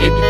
Edi